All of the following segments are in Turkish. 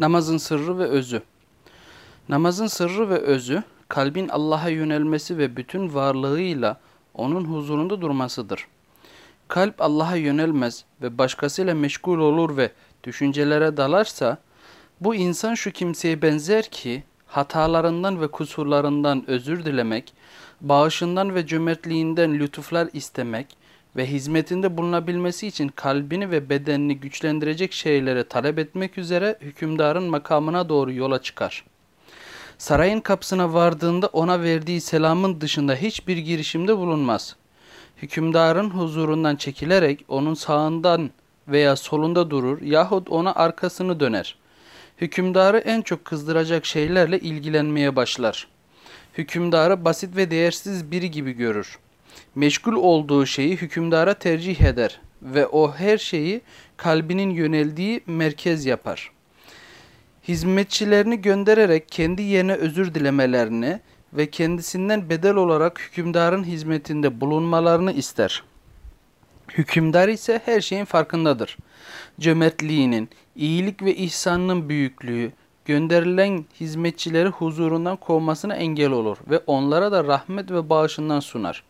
Namazın sırrı ve özü. Namazın sırrı ve özü, kalbin Allah'a yönelmesi ve bütün varlığıyla onun huzurunda durmasıdır. Kalp Allah'a yönelmez ve başkasıyla meşgul olur ve düşüncelere dalarsa, bu insan şu kimseye benzer ki, hatalarından ve kusurlarından özür dilemek, bağışından ve cömertliğinden lütuflar istemek, ve hizmetinde bulunabilmesi için kalbini ve bedenini güçlendirecek şeyleri talep etmek üzere hükümdarın makamına doğru yola çıkar. Sarayın kapısına vardığında ona verdiği selamın dışında hiçbir girişimde bulunmaz. Hükümdarın huzurundan çekilerek onun sağından veya solunda durur yahut ona arkasını döner. Hükümdarı en çok kızdıracak şeylerle ilgilenmeye başlar. Hükümdarı basit ve değersiz biri gibi görür meşgul olduğu şeyi hükümdara tercih eder ve o her şeyi kalbinin yöneldiği merkez yapar. Hizmetçilerini göndererek kendi yerine özür dilemelerini ve kendisinden bedel olarak hükümdarın hizmetinde bulunmalarını ister. Hükümdar ise her şeyin farkındadır. Cömertliğinin, iyilik ve ihsanının büyüklüğü, gönderilen hizmetçileri huzurundan kovmasına engel olur ve onlara da rahmet ve bağışından sunar.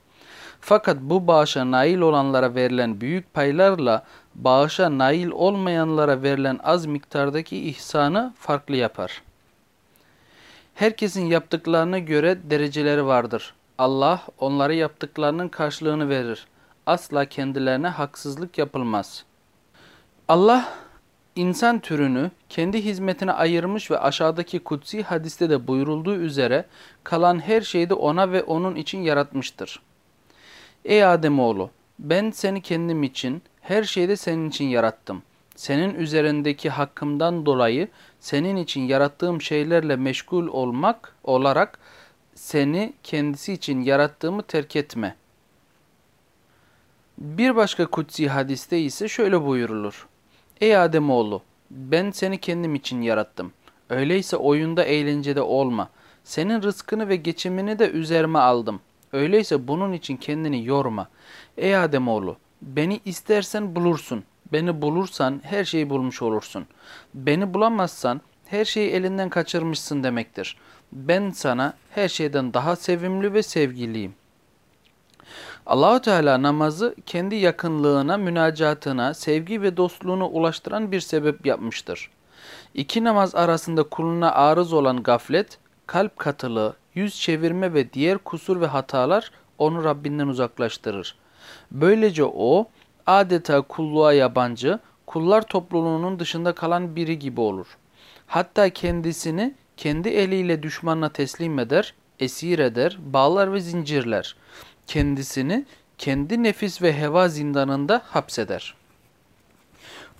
Fakat bu bağışa nail olanlara verilen büyük paylarla bağışa nail olmayanlara verilen az miktardaki ihsanı farklı yapar. Herkesin yaptıklarına göre dereceleri vardır. Allah onlara yaptıklarının karşılığını verir. Asla kendilerine haksızlık yapılmaz. Allah insan türünü kendi hizmetine ayırmış ve aşağıdaki kutsi hadiste de buyurulduğu üzere kalan her şeyi de ona ve onun için yaratmıştır. Ey Ademoğlu ben seni kendim için her şeyde senin için yarattım. Senin üzerindeki hakkımdan dolayı senin için yarattığım şeylerle meşgul olmak olarak seni kendisi için yarattığımı terk etme. Bir başka kutsi hadiste ise şöyle buyurulur. Ey Ademoğlu ben seni kendim için yarattım. Öyleyse oyunda eğlencede olma. Senin rızkını ve geçimini de üzerime aldım. Öyleyse bunun için kendini yorma. Ey Ademoğlu beni istersen bulursun. Beni bulursan her şeyi bulmuş olursun. Beni bulamazsan her şeyi elinden kaçırmışsın demektir. Ben sana her şeyden daha sevimli ve sevgiliyim. Allahu Teala namazı kendi yakınlığına, münacatına, sevgi ve dostluğunu ulaştıran bir sebep yapmıştır. İki namaz arasında kuluna arız olan gaflet, kalp katılığı, yüz çevirme ve diğer kusur ve hatalar onu Rabbinden uzaklaştırır. Böylece o adeta kulluğa yabancı, kullar topluluğunun dışında kalan biri gibi olur. Hatta kendisini kendi eliyle düşmanına teslim eder, esir eder, bağlar ve zincirler. Kendisini kendi nefis ve heva zindanında hapseder.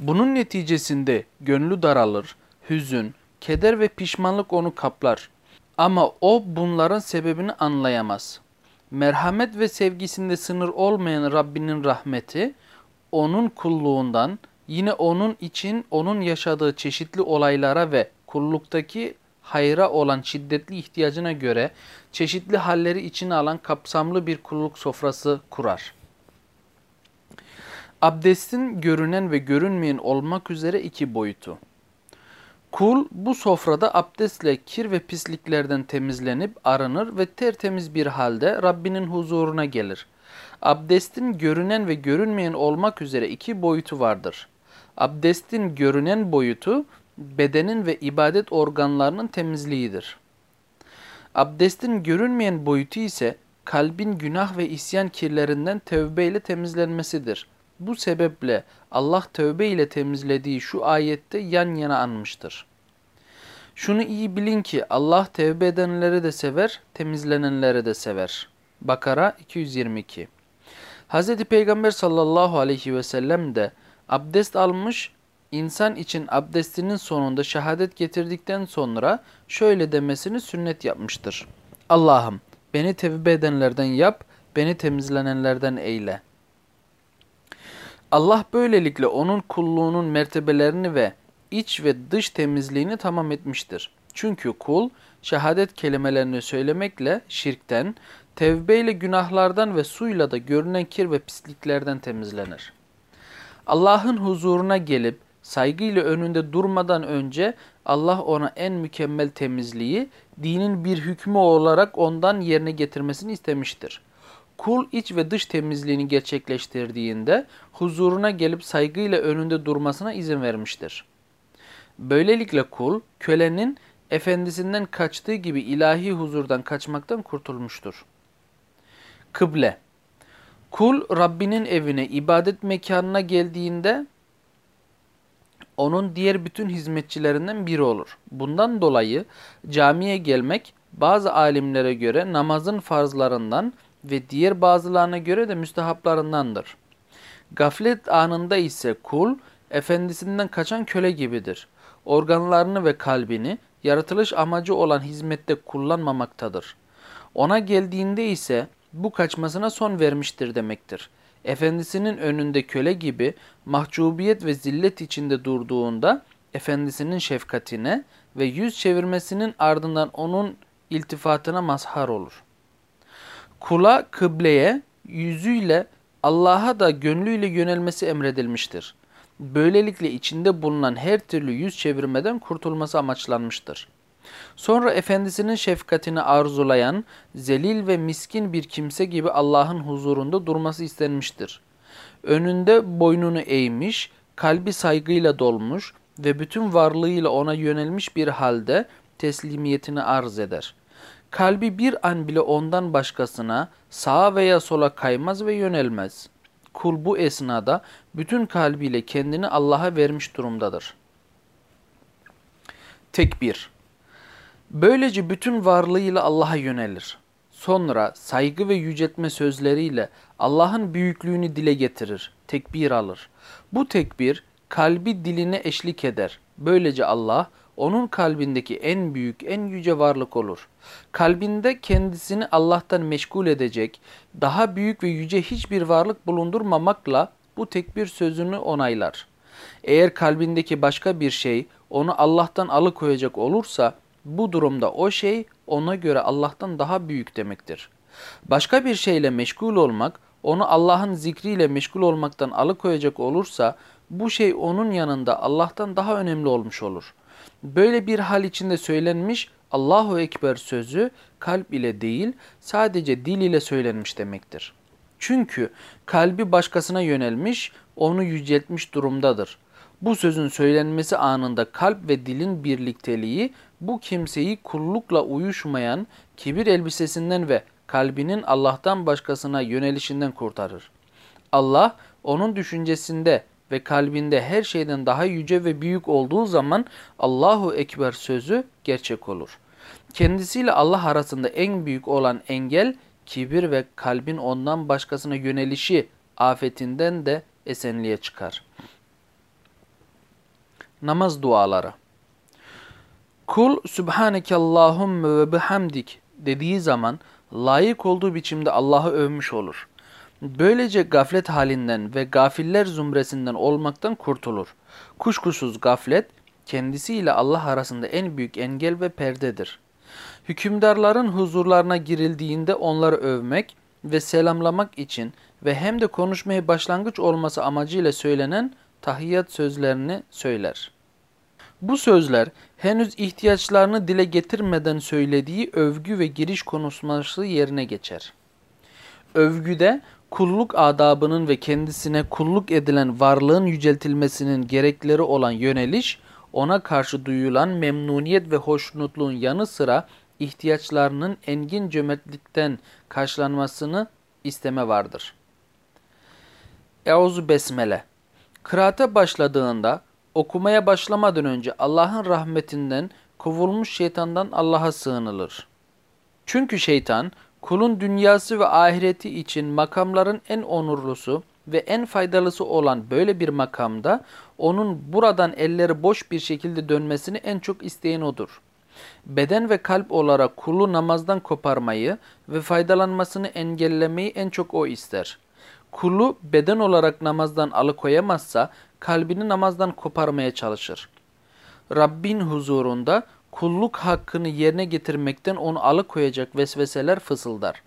Bunun neticesinde gönlü daralır, hüzün, keder ve pişmanlık onu kaplar. Ama o bunların sebebini anlayamaz. Merhamet ve sevgisinde sınır olmayan Rabbinin rahmeti, onun kulluğundan, yine onun için onun yaşadığı çeşitli olaylara ve kulluktaki hayra olan şiddetli ihtiyacına göre çeşitli halleri içine alan kapsamlı bir kulluk sofrası kurar. Abdestin görünen ve görünmeyen olmak üzere iki boyutu. Kul bu sofrada abdestle kir ve pisliklerden temizlenip arınır ve tertemiz bir halde Rabbinin huzuruna gelir. Abdestin görünen ve görünmeyen olmak üzere iki boyutu vardır. Abdestin görünen boyutu bedenin ve ibadet organlarının temizliğidir. Abdestin görünmeyen boyutu ise kalbin günah ve isyan kirlerinden tövbeyle temizlenmesidir. Bu sebeple Allah tövbe ile temizlediği şu ayette yan yana anmıştır. Şunu iyi bilin ki Allah tevbe edenleri de sever, temizlenenleri de sever. Bakara 222 Hz. Peygamber sallallahu aleyhi ve sellem de abdest almış, insan için abdestinin sonunda şehadet getirdikten sonra şöyle demesini sünnet yapmıştır. Allah'ım beni tevbe edenlerden yap, beni temizlenenlerden eyle. Allah böylelikle onun kulluğunun mertebelerini ve iç ve dış temizliğini tamam etmiştir. Çünkü kul şehadet kelimelerini söylemekle şirkten, tevbeyle günahlardan ve suyla da görünen kir ve pisliklerden temizlenir. Allah'ın huzuruna gelip saygıyla önünde durmadan önce Allah ona en mükemmel temizliği dinin bir hükmü olarak ondan yerine getirmesini istemiştir. Kul iç ve dış temizliğini gerçekleştirdiğinde huzuruna gelip saygıyla önünde durmasına izin vermiştir. Böylelikle kul kölenin efendisinden kaçtığı gibi ilahi huzurdan kaçmaktan kurtulmuştur. Kıble Kul Rabbinin evine, ibadet mekanına geldiğinde onun diğer bütün hizmetçilerinden biri olur. Bundan dolayı camiye gelmek bazı alimlere göre namazın farzlarından ve diğer bazılarına göre de müstehaplarındandır. Gaflet anında ise kul efendisinden kaçan köle gibidir. Organlarını ve kalbini yaratılış amacı olan hizmette kullanmamaktadır. Ona geldiğinde ise bu kaçmasına son vermiştir demektir. Efendisinin önünde köle gibi mahcubiyet ve zillet içinde durduğunda efendisinin şefkatine ve yüz çevirmesinin ardından onun iltifatına mazhar olur. Kula kıbleye yüzüyle Allah'a da gönlüyle yönelmesi emredilmiştir. Böylelikle içinde bulunan her türlü yüz çevirmeden kurtulması amaçlanmıştır. Sonra efendisinin şefkatini arzulayan, zelil ve miskin bir kimse gibi Allah'ın huzurunda durması istenmiştir. Önünde boynunu eğmiş, kalbi saygıyla dolmuş ve bütün varlığıyla ona yönelmiş bir halde teslimiyetini arz eder. Kalbi bir an bile ondan başkasına sağa veya sola kaymaz ve yönelmez. Kul bu esnada bütün kalbiyle kendini Allah'a vermiş durumdadır. Tekbir Böylece bütün varlığıyla Allah'a yönelir. Sonra saygı ve yüceltme sözleriyle Allah'ın büyüklüğünü dile getirir, tekbir alır. Bu tekbir kalbi diline eşlik eder. Böylece Allah onun kalbindeki en büyük, en yüce varlık olur. Kalbinde kendisini Allah'tan meşgul edecek, daha büyük ve yüce hiçbir varlık bulundurmamakla bu tekbir sözünü onaylar. Eğer kalbindeki başka bir şey onu Allah'tan alıkoyacak olursa bu durumda o şey ona göre Allah'tan daha büyük demektir. Başka bir şeyle meşgul olmak, onu Allah'ın zikriyle meşgul olmaktan alıkoyacak olursa bu şey onun yanında Allah'tan daha önemli olmuş olur. Böyle bir hal içinde söylenmiş Allahu Ekber sözü kalp ile değil sadece dil ile söylenmiş demektir. Çünkü kalbi başkasına yönelmiş, onu yüceltmiş durumdadır. Bu sözün söylenmesi anında kalp ve dilin birlikteliği bu kimseyi kullukla uyuşmayan kibir elbisesinden ve kalbinin Allah'tan başkasına yönelişinden kurtarır. Allah onun düşüncesinde ve kalbinde her şeyden daha yüce ve büyük olduğu zaman Allahu Ekber sözü gerçek olur. Kendisiyle Allah arasında en büyük olan engel kibir ve kalbin ondan başkasına yönelişi afetinden de esenliğe çıkar. Namaz duaları Kul Sübhaneke Allahümme ve bihamdik dediği zaman layık olduğu biçimde Allah'ı övmüş olur. Böylece gaflet halinden ve gafiller zümresinden olmaktan kurtulur. Kuşkusuz gaflet kendisiyle Allah arasında en büyük engel ve perdedir. Hükümdarların huzurlarına girildiğinde onları övmek ve selamlamak için ve hem de konuşmaya başlangıç olması amacıyla söylenen tahiyyat sözlerini söyler. Bu sözler henüz ihtiyaçlarını dile getirmeden söylediği övgü ve giriş konuşması yerine geçer. Övgüde kulluk adabının ve kendisine kulluk edilen varlığın yüceltilmesinin gerekleri olan yöneliş, ona karşı duyulan memnuniyet ve hoşnutluğun yanı sıra ihtiyaçlarının engin cömertlikten karşılanmasını isteme vardır. Euzu Besmele Kıraate başladığında okumaya başlamadan önce Allah'ın rahmetinden kovulmuş şeytandan Allah'a sığınılır. Çünkü şeytan kulun dünyası ve ahireti için makamların en onurlusu ve en faydalısı olan böyle bir makamda onun buradan elleri boş bir şekilde dönmesini en çok isteyen odur. Beden ve kalp olarak kulu namazdan koparmayı ve faydalanmasını engellemeyi en çok o ister. Kulu beden olarak namazdan alıkoyamazsa kalbini namazdan koparmaya çalışır. Rabbin huzurunda kulluk hakkını yerine getirmekten onu alıkoyacak vesveseler fısıldar.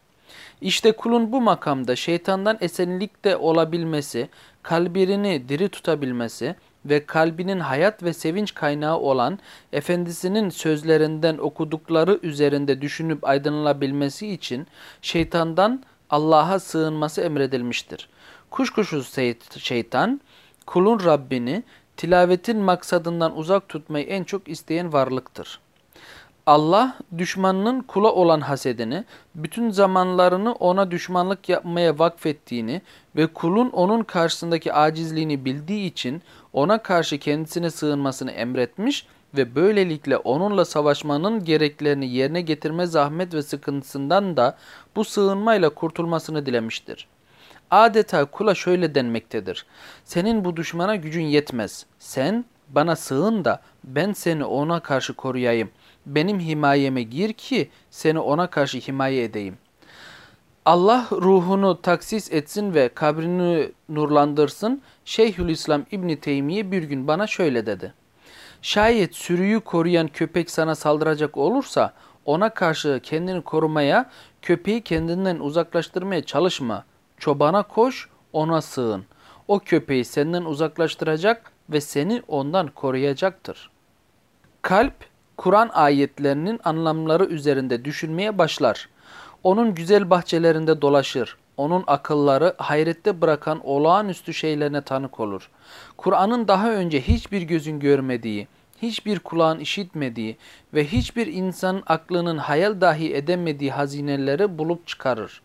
İşte kulun bu makamda şeytandan esenlikte olabilmesi, kalbini diri tutabilmesi ve kalbinin hayat ve sevinç kaynağı olan efendisinin sözlerinden okudukları üzerinde düşünüp aydınlanabilmesi için şeytandan Allah'a sığınması emredilmiştir. Kuşkusuz şeytan kulun Rabbini tilavetin maksadından uzak tutmayı en çok isteyen varlıktır. Allah düşmanının kula olan hasedini, bütün zamanlarını ona düşmanlık yapmaya vakfettiğini ve kulun onun karşısındaki acizliğini bildiği için ona karşı kendisine sığınmasını emretmiş ve böylelikle onunla savaşmanın gereklerini yerine getirme zahmet ve sıkıntısından da bu sığınmayla kurtulmasını dilemiştir. Adeta kula şöyle denmektedir. Senin bu düşmana gücün yetmez. Sen bana sığın da ben seni ona karşı koruyayım. Benim himayeme gir ki seni ona karşı himaye edeyim. Allah ruhunu taksis etsin ve kabrini nurlandırsın. Şeyhülislam İbni Teymiye bir gün bana şöyle dedi. Şayet sürüyü koruyan köpek sana saldıracak olursa ona karşı kendini korumaya, köpeği kendinden uzaklaştırmaya çalışma. Çobana koş, ona sığın. O köpeği senden uzaklaştıracak ve seni ondan koruyacaktır. Kalp, Kur'an ayetlerinin anlamları üzerinde düşünmeye başlar. Onun güzel bahçelerinde dolaşır. Onun akılları hayrette bırakan olağanüstü şeylerine tanık olur. Kur'an'ın daha önce hiçbir gözün görmediği, hiçbir kulağın işitmediği ve hiçbir insanın aklının hayal dahi edemediği hazineleri bulup çıkarır.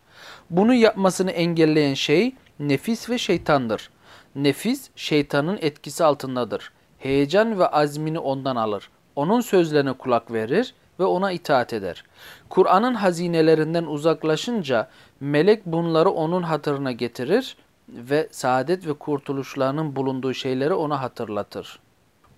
Bunu yapmasını engelleyen şey nefis ve şeytandır. Nefis şeytanın etkisi altındadır. Heyecan ve azmini ondan alır. Onun sözlerine kulak verir ve ona itaat eder. Kur'an'ın hazinelerinden uzaklaşınca melek bunları onun hatırına getirir ve saadet ve kurtuluşlarının bulunduğu şeyleri ona hatırlatır.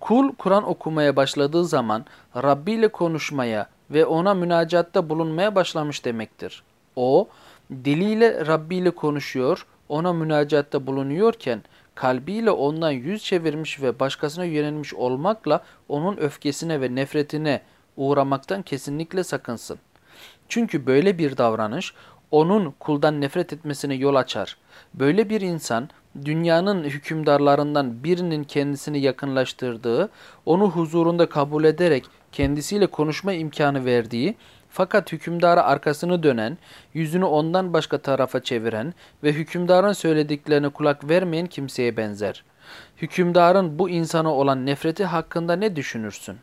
Kul Kur'an okumaya başladığı zaman Rabbi ile konuşmaya ve ona münacatta bulunmaya başlamış demektir. O diliyle Rabbi ile konuşuyor, ona münacatta bulunuyorken kalbiyle ondan yüz çevirmiş ve başkasına yönelmiş olmakla onun öfkesine ve nefretine uğramaktan kesinlikle sakınsın. Çünkü böyle bir davranış onun kuldan nefret etmesine yol açar. Böyle bir insan dünyanın hükümdarlarından birinin kendisini yakınlaştırdığı, onu huzurunda kabul ederek kendisiyle konuşma imkanı verdiği fakat hükümdara arkasını dönen, yüzünü ondan başka tarafa çeviren ve hükümdarın söylediklerine kulak vermeyen kimseye benzer. Hükümdarın bu insana olan nefreti hakkında ne düşünürsün?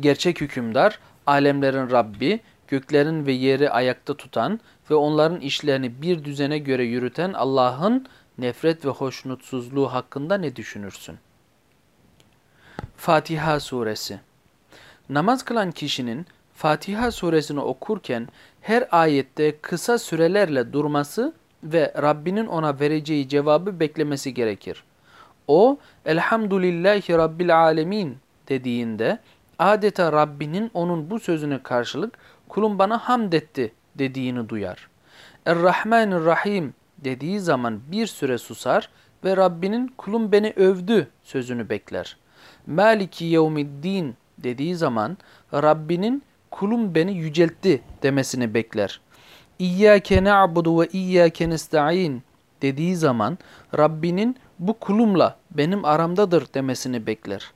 Gerçek hükümdar, alemlerin Rabbi, göklerin ve yeri ayakta tutan ve onların işlerini bir düzene göre yürüten Allah'ın nefret ve hoşnutsuzluğu hakkında ne düşünürsün? Fatiha Suresi Namaz kılan kişinin Fatiha suresini okurken her ayette kısa sürelerle durması ve Rabbinin ona vereceği cevabı beklemesi gerekir. O, Elhamdülillahi Rabbil Alemin dediğinde adeta Rabbinin onun bu sözüne karşılık kulum bana hamd etti dediğini duyar. Er-Rahmanir-Rahim dediği zaman bir süre susar ve Rabbinin kulum beni övdü sözünü bekler. Maliki yevmiddin dediği zaman Rabbinin kulum beni yüceltti demesini bekler. İyyâke na'budu ve iyyâke nesta'in dediği zaman Rabbinin bu kulumla benim aramdadır demesini bekler.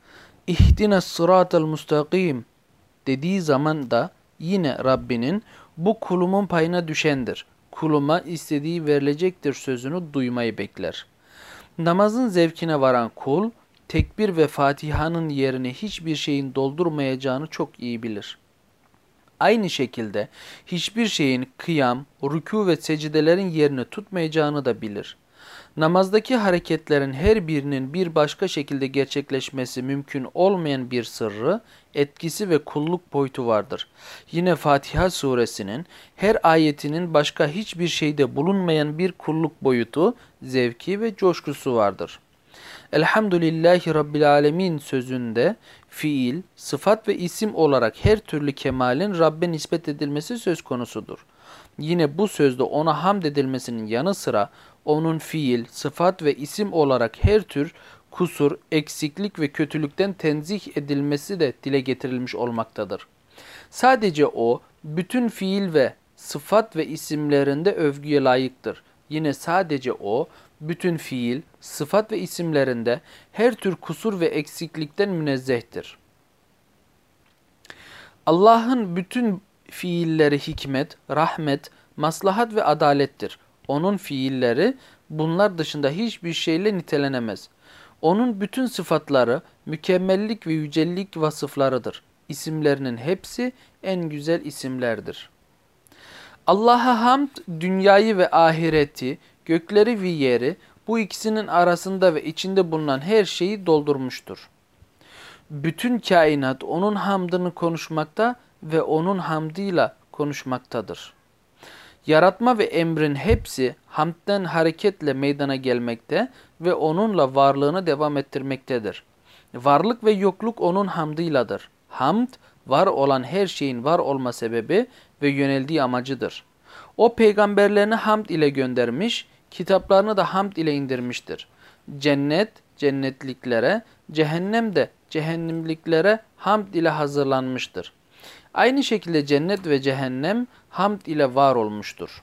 İhdine sıratel mustakim dediği zaman da yine Rabbinin bu kulumun payına düşendir. Kuluma istediği verilecektir sözünü duymayı bekler. Namazın zevkine varan kul, tekbir ve Fatiha'nın yerine hiçbir şeyin doldurmayacağını çok iyi bilir. Aynı şekilde hiçbir şeyin kıyam, rükû ve secdelerin yerini tutmayacağını da bilir. Namazdaki hareketlerin her birinin bir başka şekilde gerçekleşmesi mümkün olmayan bir sırrı, etkisi ve kulluk boyutu vardır. Yine Fatiha suresinin her ayetinin başka hiçbir şeyde bulunmayan bir kulluk boyutu, zevki ve coşkusu vardır. Elhamdülillahi Rabbil Alemin sözünde fiil, sıfat ve isim olarak her türlü kemalin Rabbe nispet edilmesi söz konusudur. Yine bu sözde ona hamd edilmesinin yanı sıra onun fiil, sıfat ve isim olarak her tür kusur, eksiklik ve kötülükten tenzih edilmesi de dile getirilmiş olmaktadır. Sadece o, bütün fiil ve sıfat ve isimlerinde övgüye layıktır. Yine sadece o, bütün fiil, sıfat ve isimlerinde her tür kusur ve eksiklikten münezzehtir. Allah'ın bütün fiilleri hikmet, rahmet, maslahat ve adalettir. Onun fiilleri bunlar dışında hiçbir şeyle nitelenemez. Onun bütün sıfatları mükemmellik ve yücellik vasıflarıdır. İsimlerinin hepsi en güzel isimlerdir. Allah'a hamd dünyayı ve ahireti, gökleri ve yeri bu ikisinin arasında ve içinde bulunan her şeyi doldurmuştur. Bütün kainat onun hamdını konuşmakta ve onun hamdıyla konuşmaktadır. Yaratma ve emrin hepsi hamdden hareketle meydana gelmekte ve onunla varlığını devam ettirmektedir. Varlık ve yokluk onun hamdıyladır. Hamd, var olan her şeyin var olma sebebi ve yöneldiği amacıdır. O peygamberlerini hamd ile göndermiş, kitaplarını da hamd ile indirmiştir. Cennet, cennetliklere, cehennem de cehennemliklere hamd ile hazırlanmıştır. Aynı şekilde cennet ve cehennem hamd ile var olmuştur.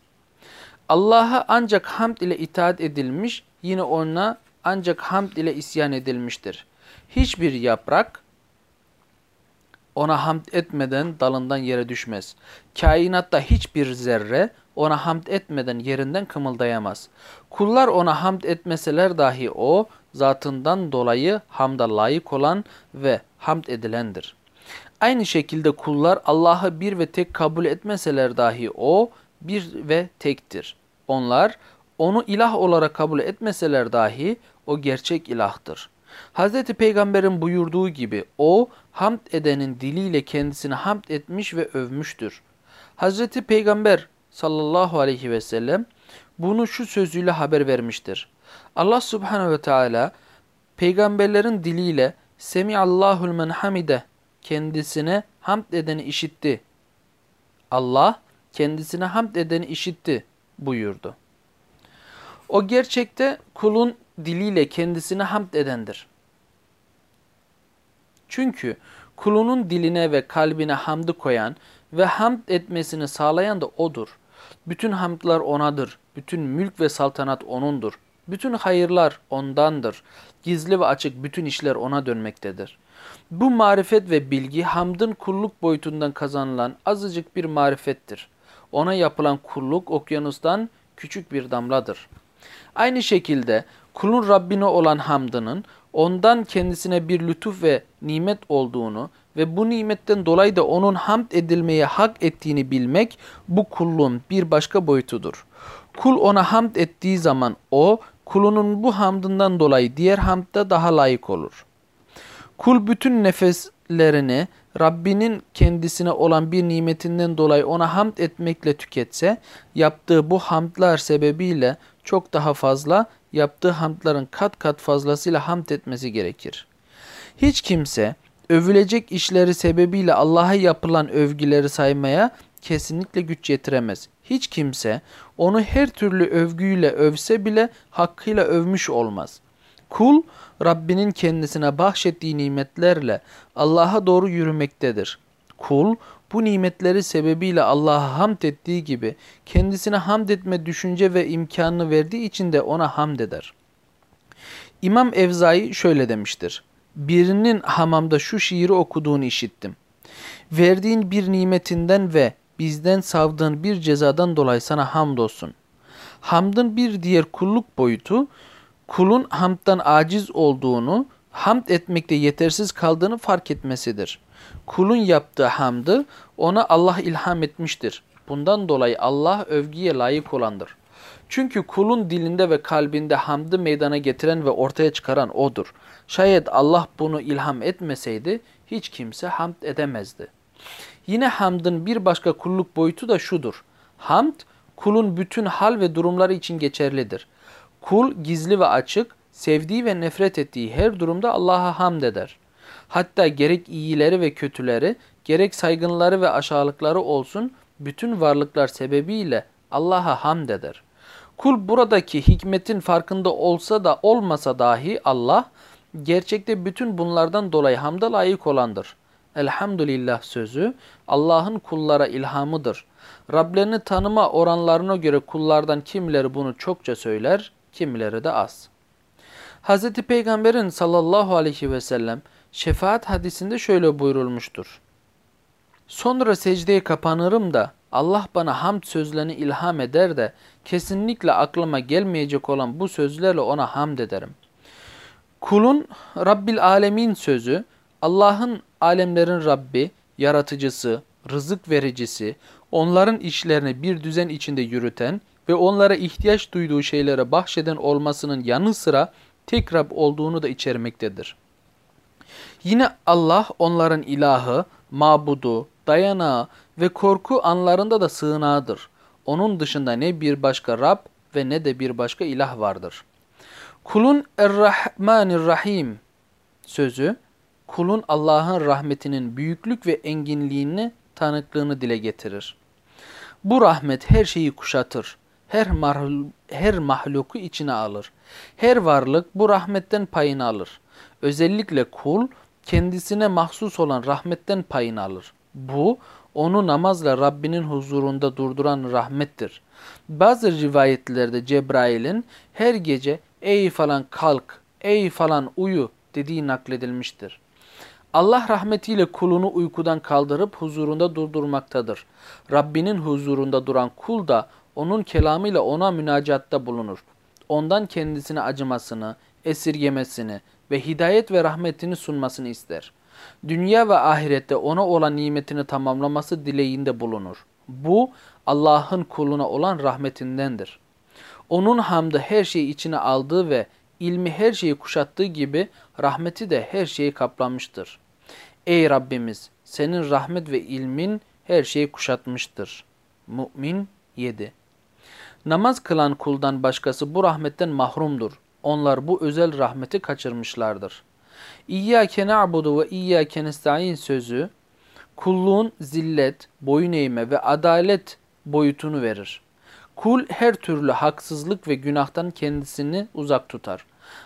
Allah'a ancak hamd ile itaat edilmiş, yine ona ancak hamd ile isyan edilmiştir. Hiçbir yaprak ona hamd etmeden dalından yere düşmez. Kainatta hiçbir zerre ona hamd etmeden yerinden kımıldayamaz. Kullar ona hamd etmeseler dahi o zatından dolayı hamda layık olan ve hamd edilendir. Aynı şekilde kullar Allah'ı bir ve tek kabul etmeseler dahi o bir ve tektir. Onlar onu ilah olarak kabul etmeseler dahi o gerçek ilahtır. Hz. Peygamber'in buyurduğu gibi o hamd edenin diliyle kendisini hamd etmiş ve övmüştür. Hz. Peygamber sallallahu aleyhi ve sellem bunu şu sözüyle haber vermiştir. Allah subhanehu ve teala peygamberlerin diliyle Semiallahul men hamide kendisine hamd edeni işitti. Allah kendisine hamd edeni işitti buyurdu. O gerçekte kulun diliyle kendisine hamd edendir. Çünkü kulunun diline ve kalbine hamdı koyan ve hamd etmesini sağlayan da O'dur. Bütün hamdlar O'nadır. Bütün mülk ve saltanat O'nundur. Bütün hayırlar O'ndandır. Gizli ve açık bütün işler O'na dönmektedir. Bu marifet ve bilgi hamdın kulluk boyutundan kazanılan azıcık bir marifettir. Ona yapılan kulluk okyanustan küçük bir damladır. Aynı şekilde kulun Rabbine olan hamdının ondan kendisine bir lütuf ve nimet olduğunu ve bu nimetten dolayı da onun hamd edilmeye hak ettiğini bilmek bu kulluğun bir başka boyutudur. Kul ona hamd ettiği zaman o kulunun bu hamdından dolayı diğer hamda daha layık olur. Kul bütün nefeslerini Rabbinin kendisine olan bir nimetinden dolayı ona hamd etmekle tüketse, yaptığı bu hamdlar sebebiyle çok daha fazla, yaptığı hamdların kat kat fazlasıyla hamd etmesi gerekir. Hiç kimse övülecek işleri sebebiyle Allah'a yapılan övgüleri saymaya kesinlikle güç yetiremez. Hiç kimse onu her türlü övgüyle övse bile hakkıyla övmüş olmaz. Kul Rabbinin kendisine bahşettiği nimetlerle Allah'a doğru yürümektedir. Kul bu nimetleri sebebiyle Allah'a hamd ettiği gibi kendisine hamd etme düşünce ve imkanını verdiği için de ona hamd eder. İmam Evzai şöyle demiştir. Birinin hamamda şu şiiri okuduğunu işittim. Verdiğin bir nimetinden ve bizden savdığın bir cezadan dolayı sana hamdolsun. Hamdın bir diğer kulluk boyutu kulun hamddan aciz olduğunu, hamd etmekte yetersiz kaldığını fark etmesidir. Kulun yaptığı hamdı ona Allah ilham etmiştir. Bundan dolayı Allah övgüye layık olandır. Çünkü kulun dilinde ve kalbinde hamdı meydana getiren ve ortaya çıkaran O'dur. Şayet Allah bunu ilham etmeseydi hiç kimse hamd edemezdi. Yine hamdın bir başka kulluk boyutu da şudur. Hamd kulun bütün hal ve durumları için geçerlidir. Kul gizli ve açık, sevdiği ve nefret ettiği her durumda Allah'a hamd eder. Hatta gerek iyileri ve kötüleri, gerek saygınları ve aşağılıkları olsun, bütün varlıklar sebebiyle Allah'a hamd eder. Kul buradaki hikmetin farkında olsa da olmasa dahi Allah, gerçekte bütün bunlardan dolayı hamda layık olandır. Elhamdülillah sözü Allah'ın kullara ilhamıdır. Rablerini tanıma oranlarına göre kullardan kimileri bunu çokça söyler, kimileri de az. Hz. Peygamberin sallallahu aleyhi ve sellem şefaat hadisinde şöyle buyurulmuştur. Sonra secdeye kapanırım da Allah bana hamd sözlerini ilham eder de kesinlikle aklıma gelmeyecek olan bu sözlerle ona hamd ederim. Kulun Rabbil Alemin sözü Allah'ın alemlerin Rabbi, yaratıcısı, rızık vericisi, onların işlerini bir düzen içinde yürüten ve onlara ihtiyaç duyduğu şeylere bahşeden olmasının yanı sıra tek Rab olduğunu da içermektedir. Yine Allah onların ilahı, mabudu, dayanağı ve korku anlarında da sığınağıdır. Onun dışında ne bir başka Rab ve ne de bir başka ilah vardır. Kulun Er-Rahmanir-Rahim sözü, kulun Allah'ın rahmetinin büyüklük ve enginliğini tanıklığını dile getirir. Bu rahmet her şeyi kuşatır. Her, her mahluku içine alır. Her varlık bu rahmetten payını alır. Özellikle kul kendisine mahsus olan rahmetten payını alır. Bu onu namazla Rabbinin huzurunda durduran rahmettir. Bazı rivayetlerde Cebrail'in her gece ey falan kalk, ey falan uyu dediği nakledilmiştir. Allah rahmetiyle kulunu uykudan kaldırıp huzurunda durdurmaktadır. Rabbinin huzurunda duran kul da onun kelamıyla ona münacatta bulunur. Ondan kendisine acımasını, esirgemesini ve hidayet ve rahmetini sunmasını ister. Dünya ve ahirette ona olan nimetini tamamlaması dileğinde bulunur. Bu Allah'ın kuluna olan rahmetindendir. Onun hamdı her şeyi içine aldığı ve ilmi her şeyi kuşattığı gibi rahmeti de her şeyi kaplamıştır. Ey Rabbimiz senin rahmet ve ilmin her şeyi kuşatmıştır. Mü'min 7 Namaz kılan kuldan başkası bu rahmetten mahrumdur. Onlar bu özel rahmeti kaçırmışlardır. İyyâke na'budu ve iyyâke nesta'in sözü kulluğun zillet, boyun eğme ve adalet boyutunu verir. Kul her türlü haksızlık ve günahtan kendisini uzak tutar.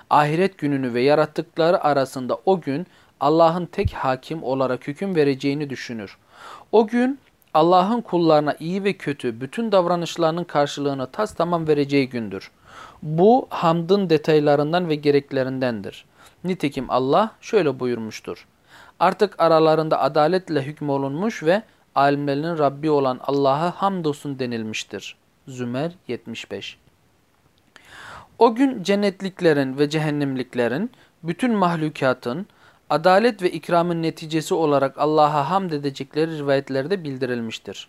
Ahiret gününü ve yarattıkları arasında o gün Allah'ın tek hakim olarak hüküm vereceğini düşünür. O gün Allah'ın kullarına iyi ve kötü bütün davranışlarının karşılığını tas tamam vereceği gündür. Bu hamdın detaylarından ve gereklerindendir. Nitekim Allah şöyle buyurmuştur. Artık aralarında adaletle hükmolunmuş ve alimlerin Rabbi olan Allah'a hamdolsun denilmiştir. Zümer 75 O gün cennetliklerin ve cehennemliklerin, bütün mahlukatın, adalet ve ikramın neticesi olarak Allah'a hamd edecekleri rivayetlerde bildirilmiştir.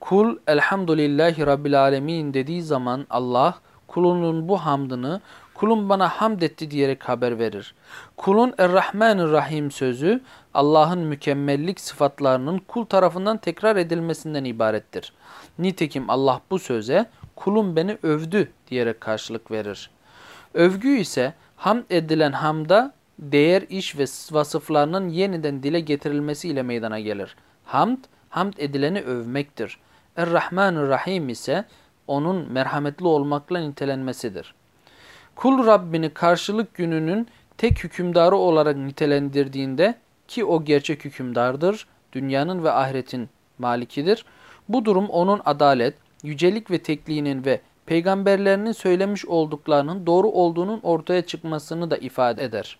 Kul elhamdülillahi rabbil alemin dediği zaman Allah kulunun bu hamdını kulun bana hamd etti diyerek haber verir. Kulun Errahmanirrahim sözü Allah'ın mükemmellik sıfatlarının kul tarafından tekrar edilmesinden ibarettir. Nitekim Allah bu söze kulum beni övdü diyerek karşılık verir. Övgü ise hamd edilen hamda değer, iş ve vasıflarının yeniden dile getirilmesiyle meydana gelir. Hamd, hamd edileni övmektir. Er-Rahmanir-Rahim ise onun merhametli olmakla nitelenmesidir. Kul Rabbini karşılık gününün tek hükümdarı olarak nitelendirdiğinde ki o gerçek hükümdardır, dünyanın ve ahiretin malikidir. Bu durum onun adalet, yücelik ve tekliğinin ve peygamberlerinin söylemiş olduklarının doğru olduğunun ortaya çıkmasını da ifade eder.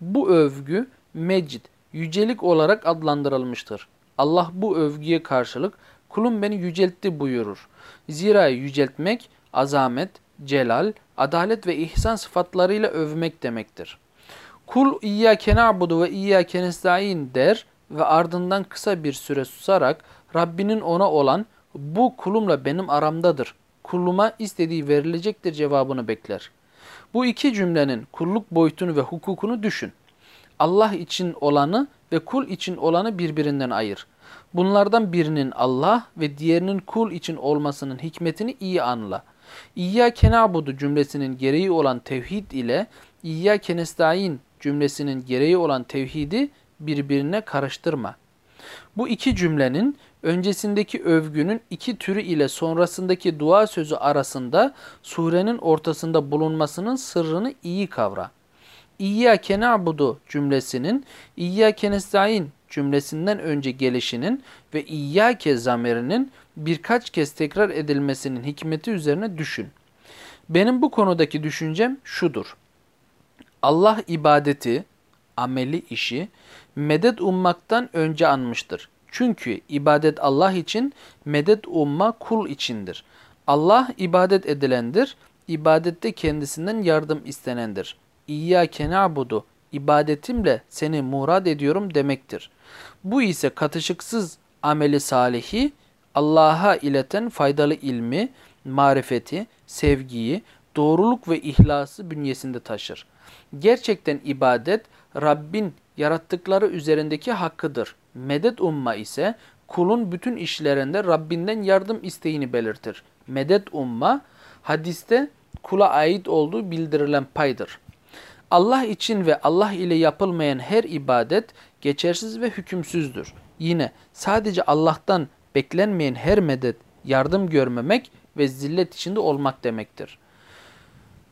Bu övgü mecid, yücelik olarak adlandırılmıştır. Allah bu övgüye karşılık kulum beni yüceltti buyurur. Zira yüceltmek azamet, celal, adalet ve ihsan sıfatlarıyla övmek demektir. Kul İyyâke na'budu ve İyyâke nesta'in der ve ardından kısa bir süre susarak Rabbinin ona olan bu kulumla benim aramdadır. Kuluma istediği verilecektir cevabını bekler. Bu iki cümlenin kulluk boyutunu ve hukukunu düşün. Allah için olanı ve kul için olanı birbirinden ayır. Bunlardan birinin Allah ve diğerinin kul için olmasının hikmetini iyi anla. İyyâke na'budu cümlesinin gereği olan tevhid ile İyyâke nestaîn cümlesinin gereği olan tevhidi birbirine karıştırma. Bu iki cümlenin öncesindeki övgünün iki türü ile sonrasındaki dua sözü arasında surenin ortasında bulunmasının sırrını iyi kavra. İyyâke na'budu cümlesinin İyyâke nestaîn cümlesinden önce gelişinin ve İyyâke zamirinin birkaç kez tekrar edilmesinin hikmeti üzerine düşün. Benim bu konudaki düşüncem şudur. Allah ibadeti, ameli işi medet ummaktan önce anmıştır. Çünkü ibadet Allah için, medet umma kul içindir. Allah ibadet edilendir, ibadette kendisinden yardım istenendir. İyyâke na'budu, ibadetimle seni murad ediyorum demektir. Bu ise katışıksız ameli salihi, Allah'a ileten faydalı ilmi, marifeti, sevgiyi, doğruluk ve ihlası bünyesinde taşır. Gerçekten ibadet Rabbin yarattıkları üzerindeki hakkıdır. Medet umma ise kulun bütün işlerinde Rabbinden yardım isteğini belirtir. Medet umma hadiste kula ait olduğu bildirilen paydır. Allah için ve Allah ile yapılmayan her ibadet geçersiz ve hükümsüzdür. Yine sadece Allah'tan beklenmeyen her medet yardım görmemek ve zillet içinde olmak demektir.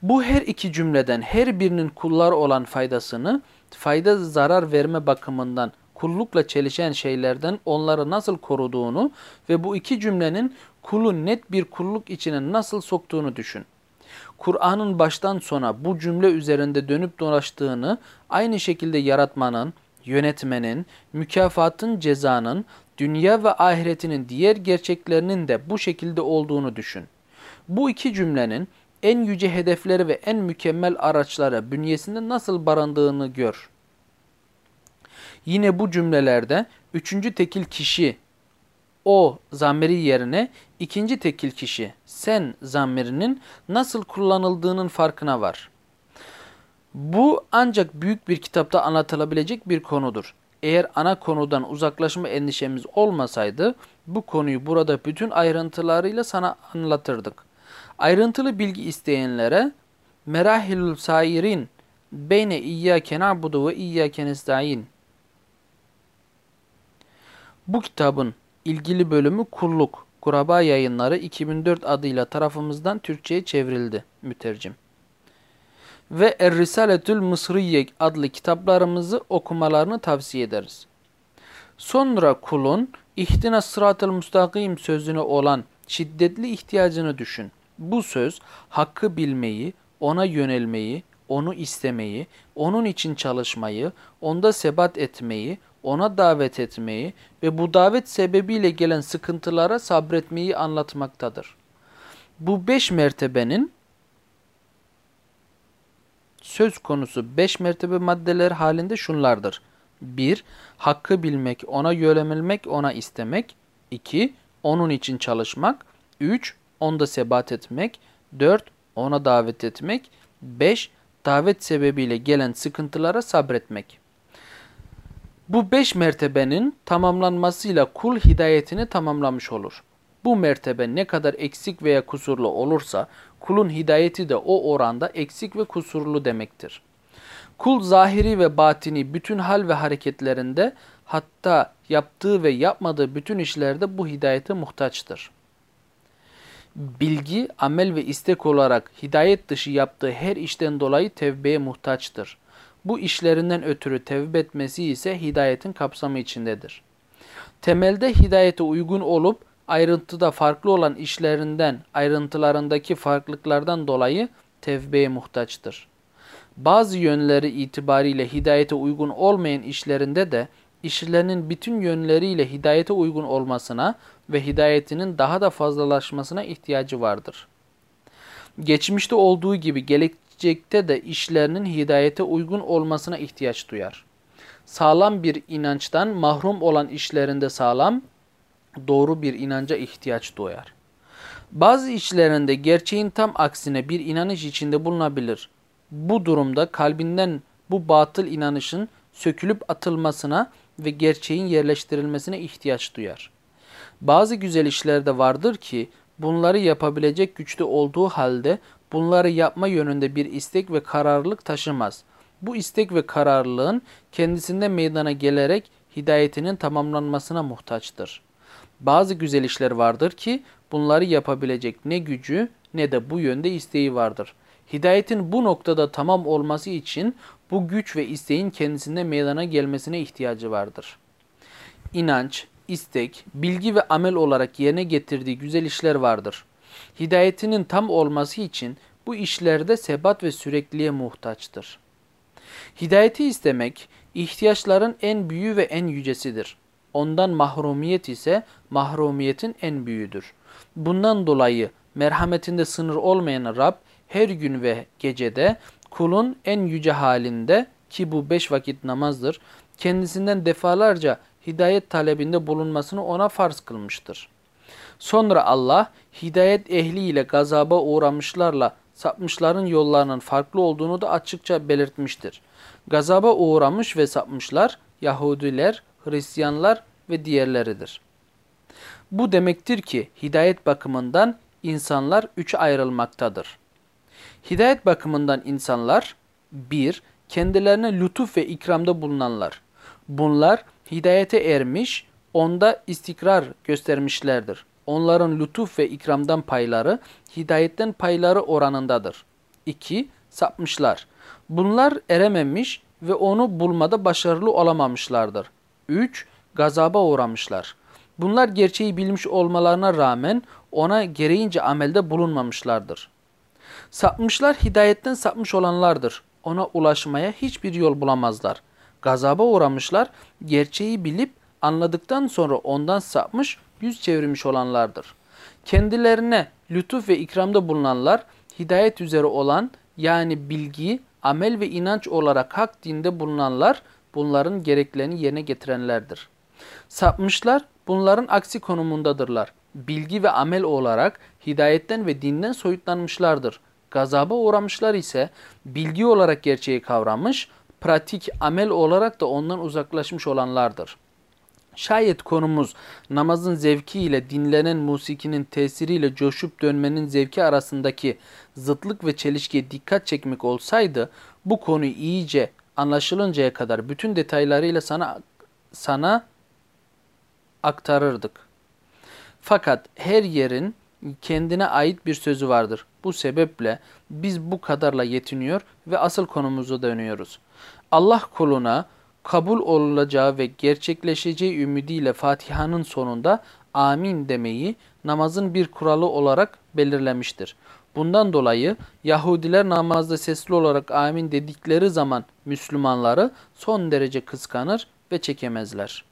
Bu her iki cümleden her birinin kullar olan faydasını, fayda zarar verme bakımından kullukla çelişen şeylerden onları nasıl koruduğunu ve bu iki cümlenin kulu net bir kulluk içine nasıl soktuğunu düşün. Kur'an'ın baştan sona bu cümle üzerinde dönüp dolaştığını, aynı şekilde yaratmanın, yönetmenin, mükafatın, cezanın, dünya ve ahiretinin diğer gerçeklerinin de bu şekilde olduğunu düşün. Bu iki cümlenin en yüce hedefleri ve en mükemmel araçlara bünyesinde nasıl barındığını gör. Yine bu cümlelerde üçüncü tekil kişi o zamiri yerine ikinci tekil kişi sen zamirinin nasıl kullanıldığının farkına var. Bu ancak büyük bir kitapta anlatılabilecek bir konudur. Eğer ana konudan uzaklaşma endişemiz olmasaydı bu konuyu burada bütün ayrıntılarıyla sana anlatırdık. Ayrıntılı bilgi isteyenlere Merahilül Sairin Beyne İyyâke na'budu ve İyyâke nesta'in Bu kitabın ilgili bölümü Kulluk, Kuraba Yayınları 2004 adıyla tarafımızdan Türkçe'ye çevrildi mütercim. Ve Er-Risaletül Mısriye adlı kitaplarımızı okumalarını tavsiye ederiz. Sonra kulun İhtina sıratıl müstakim sözüne olan şiddetli ihtiyacını düşün. Bu söz hakkı bilmeyi, ona yönelmeyi, onu istemeyi, onun için çalışmayı, onda sebat etmeyi, ona davet etmeyi ve bu davet sebebiyle gelen sıkıntılara sabretmeyi anlatmaktadır. Bu beş mertebenin söz konusu beş mertebe maddeler halinde şunlardır. 1. Hakkı bilmek, ona yönelmek, ona istemek. 2. Onun için çalışmak. 3. Onda sebat etmek. 4. Ona davet etmek. 5. Davet sebebiyle gelen sıkıntılara sabretmek. Bu beş mertebenin tamamlanmasıyla kul hidayetini tamamlamış olur. Bu mertebe ne kadar eksik veya kusurlu olursa kulun hidayeti de o oranda eksik ve kusurlu demektir. Kul zahiri ve batini bütün hal ve hareketlerinde hatta yaptığı ve yapmadığı bütün işlerde bu hidayete muhtaçtır. Bilgi, amel ve istek olarak hidayet dışı yaptığı her işten dolayı tevbeye muhtaçtır. Bu işlerinden ötürü tevbe etmesi ise hidayetin kapsamı içindedir. Temelde hidayete uygun olup ayrıntıda farklı olan işlerinden, ayrıntılarındaki farklılıklardan dolayı tevbeye muhtaçtır. Bazı yönleri itibariyle hidayete uygun olmayan işlerinde de işlerinin bütün yönleriyle hidayete uygun olmasına ve hidayetinin daha da fazlalaşmasına ihtiyacı vardır. Geçmişte olduğu gibi gelecekte de işlerinin hidayete uygun olmasına ihtiyaç duyar. Sağlam bir inançtan mahrum olan işlerinde sağlam, doğru bir inanca ihtiyaç duyar. Bazı işlerinde gerçeğin tam aksine bir inanış içinde bulunabilir. Bu durumda kalbinden bu batıl inanışın sökülüp atılmasına ve gerçeğin yerleştirilmesine ihtiyaç duyar. Bazı güzel işlerde vardır ki bunları yapabilecek güçte olduğu halde bunları yapma yönünde bir istek ve kararlılık taşımaz. Bu istek ve kararlılığın kendisinde meydana gelerek hidayetinin tamamlanmasına muhtaçtır. Bazı güzel işler vardır ki bunları yapabilecek ne gücü ne de bu yönde isteği vardır. Hidayetin bu noktada tamam olması için bu güç ve isteğin kendisinde meydana gelmesine ihtiyacı vardır. İnanç, istek, bilgi ve amel olarak yerine getirdiği güzel işler vardır. Hidayetinin tam olması için bu işlerde sebat ve sürekliye muhtaçtır. Hidayeti istemek ihtiyaçların en büyüğü ve en yücesidir. Ondan mahrumiyet ise mahrumiyetin en büyüğüdür. Bundan dolayı merhametinde sınır olmayan Rab her gün ve gecede kulun en yüce halinde ki bu beş vakit namazdır, kendisinden defalarca hidayet talebinde bulunmasını ona farz kılmıştır. Sonra Allah hidayet ehliyle gazaba uğramışlarla sapmışların yollarının farklı olduğunu da açıkça belirtmiştir. Gazaba uğramış ve sapmışlar Yahudiler, Hristiyanlar ve diğerleridir. Bu demektir ki hidayet bakımından insanlar üçe ayrılmaktadır. Hidayet bakımından insanlar bir Kendilerine lütuf ve ikramda bulunanlar. Bunlar hidayete ermiş, onda istikrar göstermişlerdir. Onların lütuf ve ikramdan payları, hidayetten payları oranındadır. 2. Sapmışlar. Bunlar erememiş ve onu bulmada başarılı olamamışlardır. 3. Gazaba uğramışlar. Bunlar gerçeği bilmiş olmalarına rağmen ona gereğince amelde bulunmamışlardır. Sapmışlar hidayetten sapmış olanlardır. Ona ulaşmaya hiçbir yol bulamazlar. Gazaba uğramışlar, gerçeği bilip anladıktan sonra ondan sapmış, yüz çevirmiş olanlardır. Kendilerine lütuf ve ikramda bulunanlar, hidayet üzere olan yani bilgi, amel ve inanç olarak hak dinde bulunanlar, bunların gereklerini yerine getirenlerdir. Sapmışlar, bunların aksi konumundadırlar. Bilgi ve amel olarak hidayetten ve dinden soyutlanmışlardır. Gazaba uğramışlar ise bilgi olarak gerçeği kavramış, pratik amel olarak da ondan uzaklaşmış olanlardır. Şayet konumuz namazın zevki ile dinlenen musikinin tesiriyle coşup dönmenin zevki arasındaki zıtlık ve çelişkiye dikkat çekmek olsaydı bu konu iyice anlaşılıncaya kadar bütün detaylarıyla sana sana aktarırdık. Fakat her yerin kendine ait bir sözü vardır. Bu sebeple biz bu kadarla yetiniyor ve asıl konumuza dönüyoruz. Allah kuluna kabul olacağı ve gerçekleşeceği ümidiyle Fatiha'nın sonunda amin demeyi namazın bir kuralı olarak belirlemiştir. Bundan dolayı Yahudiler namazda sesli olarak amin dedikleri zaman Müslümanları son derece kıskanır ve çekemezler.